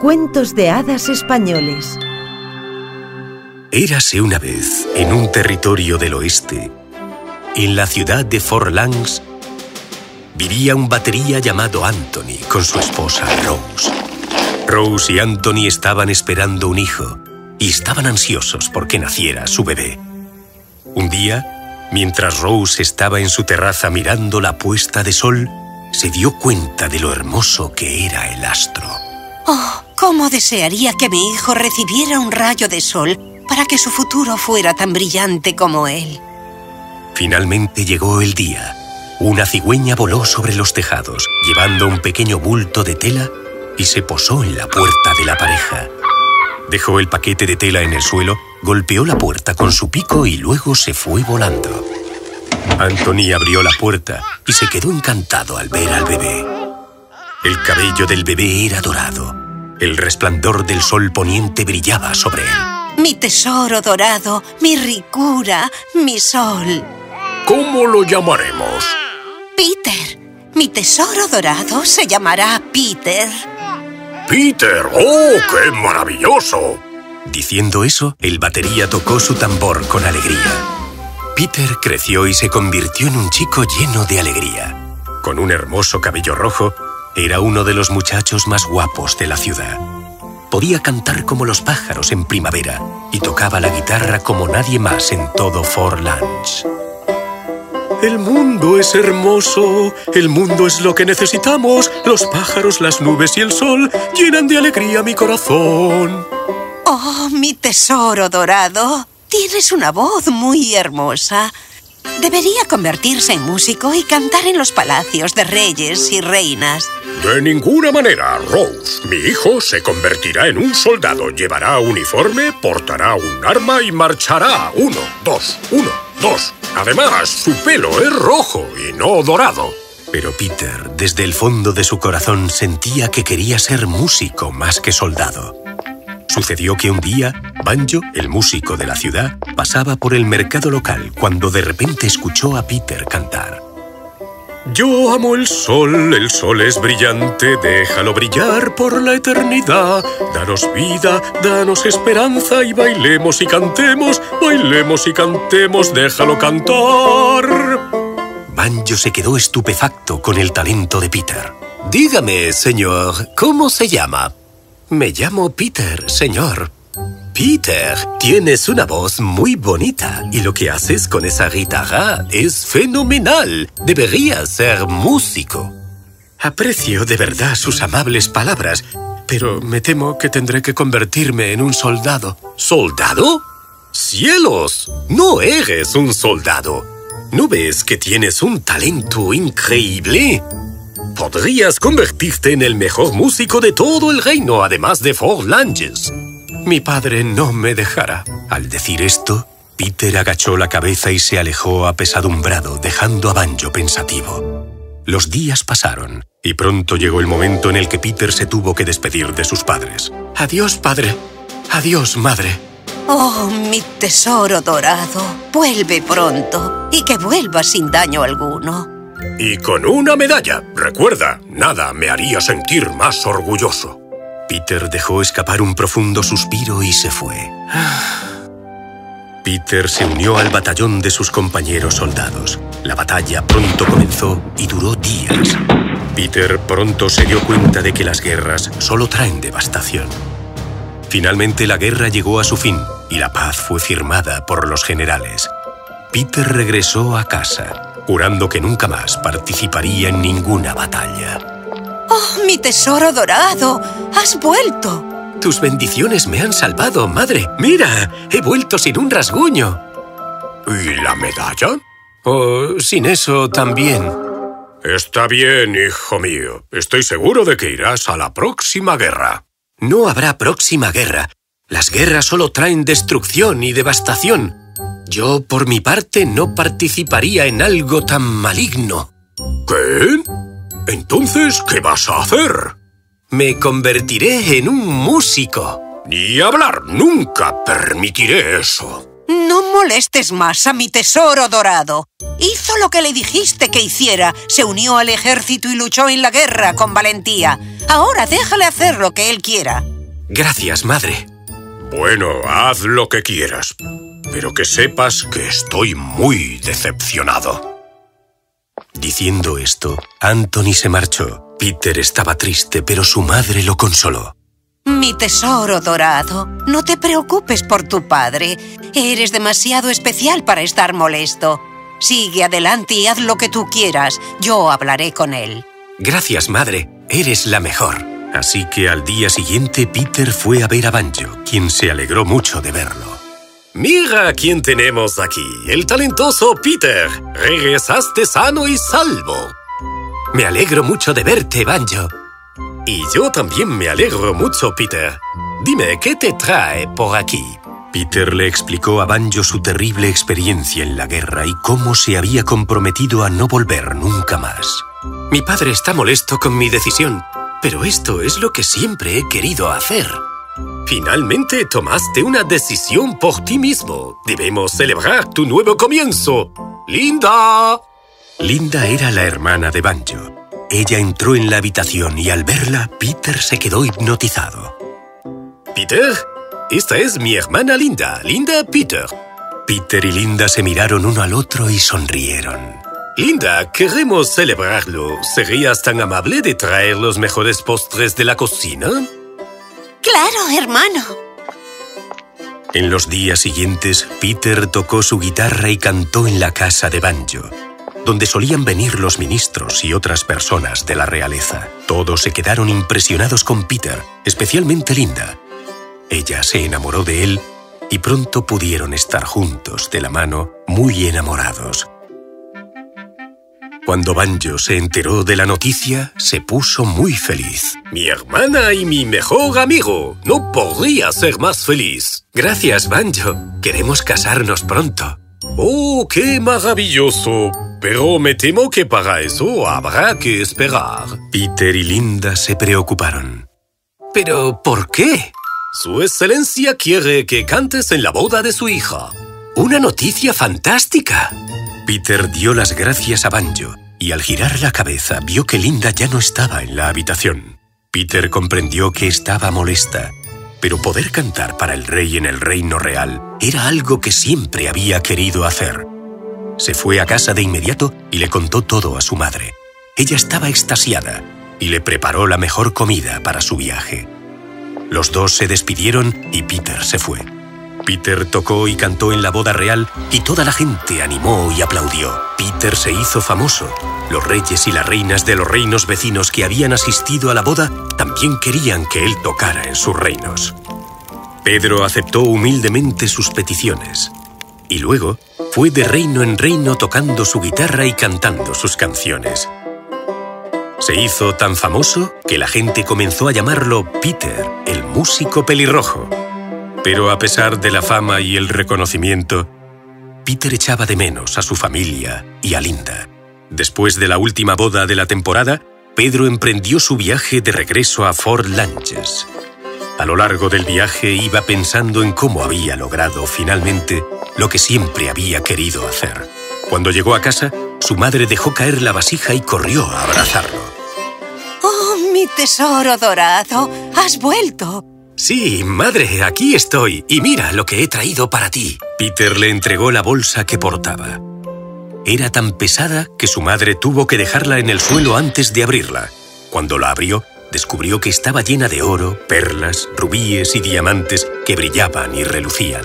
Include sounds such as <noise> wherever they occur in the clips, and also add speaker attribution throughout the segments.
Speaker 1: Cuentos de hadas españoles.
Speaker 2: Érase una vez, en un territorio del oeste, en la ciudad de Forlans, vivía un batería llamado Anthony con su esposa Rose. Rose y Anthony estaban esperando un hijo y estaban ansiosos porque naciera su bebé. Un día, mientras Rose estaba en su terraza mirando la puesta de sol, se dio cuenta de lo hermoso que era el astro.
Speaker 3: ¡Oh! ¿Cómo desearía que mi hijo recibiera un rayo de sol para que su futuro fuera tan brillante como él?
Speaker 2: Finalmente llegó el día. Una cigüeña voló sobre los tejados, llevando un pequeño bulto de tela y se posó en la puerta de la pareja. Dejó el paquete de tela en el suelo, golpeó la puerta con su pico y luego se fue volando. Anthony abrió la puerta y se quedó encantado al ver al bebé. El cabello del bebé era dorado el resplandor del sol poniente brillaba sobre él.
Speaker 3: Mi tesoro dorado, mi ricura, mi sol.
Speaker 4: ¿Cómo lo llamaremos?
Speaker 3: Peter. Mi tesoro dorado se llamará Peter.
Speaker 4: ¡Peter! ¡Oh, qué maravilloso!
Speaker 2: Diciendo eso, el batería tocó su tambor con alegría. Peter creció y se convirtió en un chico lleno de alegría. Con un hermoso cabello rojo, era uno de los muchachos más guapos de la ciudad. Podía cantar como los pájaros en primavera y tocaba la guitarra como nadie más en todo Fort Lange. El mundo es hermoso, el mundo es lo que necesitamos. Los pájaros, las nubes y el sol llenan de alegría mi corazón.
Speaker 3: ¡Oh, mi tesoro dorado! Tienes una voz muy hermosa. Debería convertirse en músico y cantar en los palacios de reyes y reinas.
Speaker 4: De ninguna manera, Rose. Mi hijo se convertirá en un soldado, llevará uniforme, portará un arma y marchará. Uno, dos, uno, dos. Además, su pelo es rojo y no dorado.
Speaker 2: Pero Peter, desde el fondo de su corazón, sentía que quería ser músico más que soldado. Sucedió que un día, Banjo, el músico de la ciudad, pasaba por el mercado local cuando de repente escuchó a Peter cantar. Yo amo el sol, el sol es brillante, déjalo brillar por la eternidad. Danos vida, danos esperanza y bailemos y cantemos, bailemos y cantemos, déjalo cantar. Banjo se quedó estupefacto con el talento de Peter. Dígame, señor, ¿cómo se llama? Me llamo Peter, señor. Peter, tienes una voz muy bonita y lo que haces con esa guitarra es fenomenal. Deberías ser músico. Aprecio de verdad sus amables palabras, pero me temo que tendré que convertirme en un soldado. ¿Soldado? ¡Cielos! No eres un soldado. ¿No ves que tienes un talento increíble? Podrías convertirte en el mejor músico de todo el reino, además de Fort Langes. Mi padre no me dejará. Al decir esto, Peter agachó la cabeza y se alejó apesadumbrado, dejando a Banjo pensativo. Los días pasaron, y pronto llegó el momento en el que Peter se tuvo que despedir de sus padres. Adiós, padre. Adiós, madre.
Speaker 3: Oh, mi tesoro dorado, vuelve pronto y que vuelva sin daño alguno.
Speaker 4: Y con una medalla. Recuerda, nada me haría sentir más orgulloso.
Speaker 2: Peter dejó escapar un profundo suspiro y se fue. Peter se unió al batallón de sus compañeros soldados. La batalla pronto comenzó y duró días. Peter pronto se dio cuenta de que las guerras solo traen devastación. Finalmente la guerra llegó a su fin y la paz fue firmada por los generales. Peter regresó a casa jurando que nunca más participaría en ninguna batalla.
Speaker 3: ¡Oh, mi tesoro dorado! ¡Has vuelto!
Speaker 2: Tus bendiciones me han salvado, madre. Mira, he vuelto sin un rasguño.
Speaker 4: ¿Y la medalla?
Speaker 2: Oh, sin eso también.
Speaker 4: Está bien, hijo mío. Estoy seguro de que irás a la próxima guerra.
Speaker 2: No habrá próxima guerra. Las guerras solo traen destrucción y devastación. Yo, por mi parte, no participaría en algo tan maligno.
Speaker 4: ¿Qué? Entonces, ¿qué vas a hacer?
Speaker 2: Me convertiré en un músico.
Speaker 4: Ni hablar, nunca permitiré eso.
Speaker 3: No molestes más a mi tesoro dorado. Hizo lo que le dijiste que hiciera. Se unió al ejército y luchó en la guerra con valentía. Ahora déjale hacer lo que él quiera.
Speaker 2: Gracias, madre.
Speaker 4: Bueno, haz lo que quieras. Pero que sepas que estoy muy decepcionado.
Speaker 2: Diciendo esto, Anthony se marchó. Peter estaba triste, pero su madre lo consoló.
Speaker 3: Mi tesoro dorado, no te preocupes por tu padre. Eres demasiado especial para estar molesto. Sigue adelante y haz lo que tú quieras. Yo hablaré con él.
Speaker 2: Gracias, madre. Eres la mejor. Así que al día siguiente Peter fue a ver a Banjo, quien se alegró mucho de verlo.
Speaker 5: Mira quién tenemos aquí, el talentoso Peter. Regresaste sano y salvo.
Speaker 2: Me alegro mucho de verte, Banjo.
Speaker 5: Y yo también me alegro mucho, Peter. Dime, ¿qué te trae por aquí?
Speaker 2: Peter le explicó a Banjo su terrible experiencia en la guerra y cómo se había comprometido a no volver nunca más. Mi padre está molesto con mi decisión, pero esto es lo que siempre he querido hacer.
Speaker 5: Finalmente tomaste una decisión por ti mismo. Debemos celebrar tu nuevo comienzo. ¡Linda!
Speaker 2: Linda era la hermana de Banjo. Ella entró en la habitación y al verla, Peter se quedó hipnotizado.
Speaker 5: ¿Peter? Esta es mi hermana Linda. Linda Peter.
Speaker 2: Peter y Linda se miraron uno al otro y sonrieron.
Speaker 5: Linda, queremos celebrarlo. ¿Serías tan amable de traer los mejores postres de la cocina?
Speaker 3: Claro, hermano.
Speaker 2: En los días siguientes, Peter tocó su guitarra y cantó en la casa de Banjo, donde solían venir los ministros y otras personas de la realeza. Todos se quedaron impresionados con Peter, especialmente Linda. Ella se enamoró de él y pronto pudieron estar juntos de la mano, muy enamorados. Cuando Banjo se enteró de la noticia, se puso muy feliz.
Speaker 5: Mi hermana y mi mejor amigo. No podría ser más feliz.
Speaker 2: Gracias, Banjo. Queremos casarnos pronto.
Speaker 5: ¡Oh, qué maravilloso! Pero me temo que para eso habrá que esperar.
Speaker 2: Peter y Linda se preocuparon. ¿Pero por qué?
Speaker 5: Su excelencia quiere que cantes en la boda de su hija.
Speaker 2: ¡Una noticia fantástica! Peter dio las gracias a Banjo y al girar la cabeza vio que Linda ya no estaba en la habitación. Peter comprendió que estaba molesta, pero poder cantar para el rey en el reino real era algo que siempre había querido hacer. Se fue a casa de inmediato y le contó todo a su madre. Ella estaba extasiada y le preparó la mejor comida para su viaje. Los dos se despidieron y Peter se fue. Peter tocó y cantó en la boda real y toda la gente animó y aplaudió. Peter se hizo famoso. Los reyes y las reinas de los reinos vecinos que habían asistido a la boda también querían que él tocara en sus reinos. Pedro aceptó humildemente sus peticiones y luego fue de reino en reino tocando su guitarra y cantando sus canciones. Se hizo tan famoso que la gente comenzó a llamarlo Peter, el músico pelirrojo. Pero a pesar de la fama y el reconocimiento, Peter echaba de menos a su familia y a Linda. Después de la última boda de la temporada, Pedro emprendió su viaje de regreso a Fort Lanches. A lo largo del viaje iba pensando en cómo había logrado finalmente lo que siempre había querido hacer. Cuando llegó a casa, su madre dejó caer la vasija y corrió a abrazarlo.
Speaker 3: ¡Oh, mi tesoro dorado! ¡Has vuelto!
Speaker 2: Sí, madre, aquí estoy, y mira lo que he traído para ti. Peter le entregó la bolsa que portaba. Era tan pesada que su madre tuvo que dejarla en el suelo antes de abrirla. Cuando la abrió, descubrió que estaba llena de oro, perlas, rubíes y diamantes que brillaban y relucían.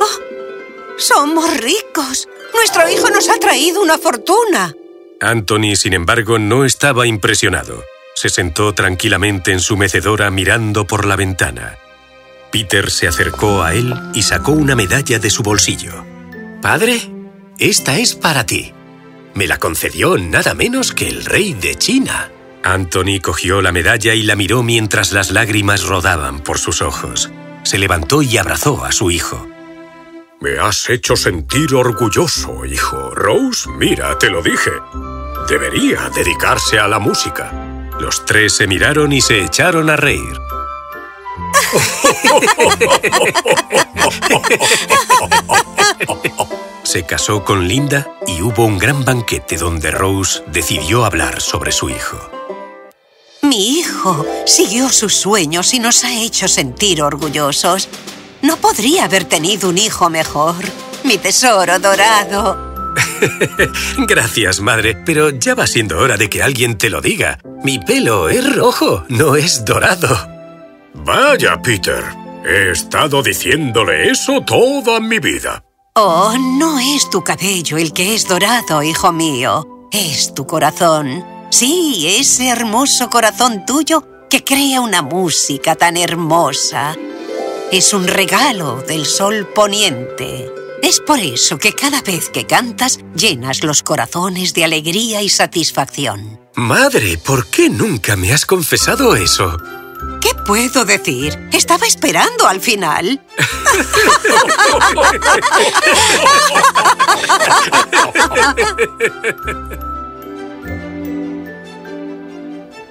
Speaker 3: ¡Oh! ¡Somos ricos! ¡Nuestro hijo nos ha traído una fortuna!
Speaker 2: Anthony, sin embargo, no estaba impresionado. Se sentó tranquilamente en su mecedora mirando por la ventana. Peter se acercó a él y sacó una medalla de su bolsillo. «Padre, esta es para ti. Me la concedió nada menos que el rey de China». Anthony cogió la medalla y la miró mientras las lágrimas rodaban por sus ojos. Se levantó y abrazó a su hijo.
Speaker 4: Me has hecho sentir orgulloso, hijo. Rose, mira, te lo dije. Debería dedicarse a la música.
Speaker 2: Los tres se miraron y se echaron a reír. se casó con Linda y hubo un gran banquete donde Rose decidió hablar sobre su hijo.
Speaker 3: Mi hijo siguió sus sueños y nos ha hecho sentir orgullosos. No podría haber tenido un hijo mejor. Mi tesoro dorado. <laughs>
Speaker 2: Gracias, madre, pero ya va siendo hora de que alguien te lo diga. Mi pelo es rojo, no es dorado.
Speaker 4: Vaya, Peter. He estado diciéndole eso toda mi vida.
Speaker 3: Oh, no es tu cabello el que es dorado, hijo mío. Es tu corazón. Sí, ese hermoso corazón tuyo que crea una música tan hermosa. Es un regalo del sol poniente. Es por eso que cada vez que cantas llenas los corazones de alegría y satisfacción.
Speaker 2: Madre, ¿por qué nunca me has confesado eso?
Speaker 3: ¿Qué puedo decir? Estaba esperando al final. <laughs>